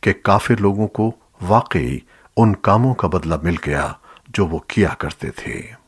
کہ کافر لوگوں کو واقعی ان کاموں کا بدلہ مل گیا جو وہ کیا کرتے تھے۔